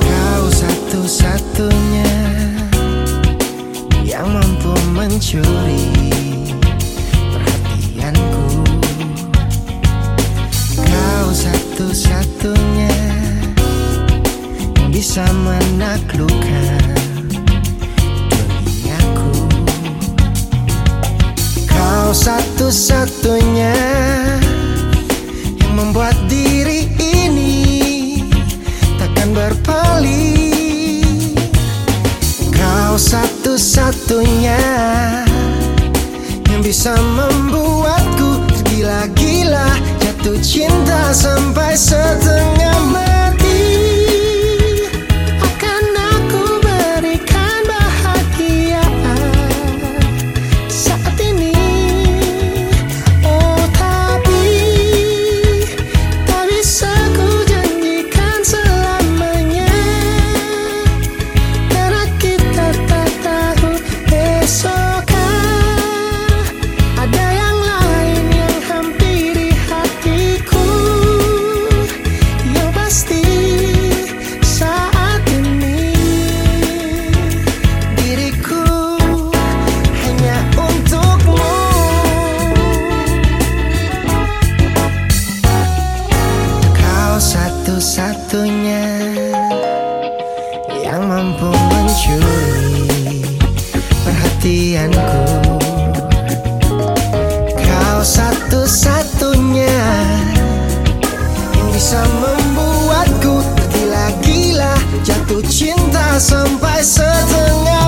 Kau satu-satunya yang mampu mencuri perhatianku. Kau satu-satunya yang bisa menaklukkan. Kau satu-satunya satu-satunya yang mampu mencuri perhatianku. Kau satu-satunya yang bisa membuatku gila-gila jatuh cinta sampai setengah